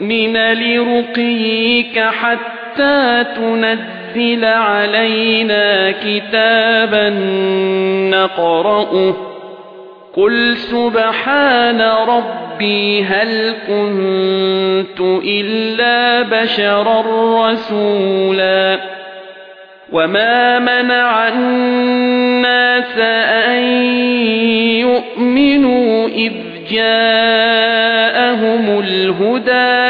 نُّؤْمِنَ لِرُقِيِّكَ حَتَّىٰ تُنَزِّلَ عَلَيْنَا كِتَابًا نَّقْرَؤُهُ قُلْ سُبْحَانَ رَبِّي هَلْ كُنتُ إِلَّا بَشَرًا رَّسُولًا. وَمَا مَنَعَ النَّاسَ أَن يُؤْمِنُوا إِذْ جَاءَهُمُ الْهُدَىٰ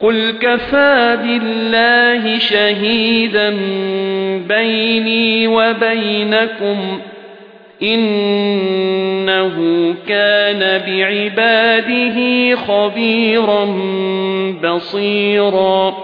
قُلْ كَفَىٰ بِاللَّهِ شَهِيدًا بَيْنِي وَبَيْنَكُمْ إِنَّهُ كَانَ بِعِبَادِهِ خَبِيرًا بَصِيرًا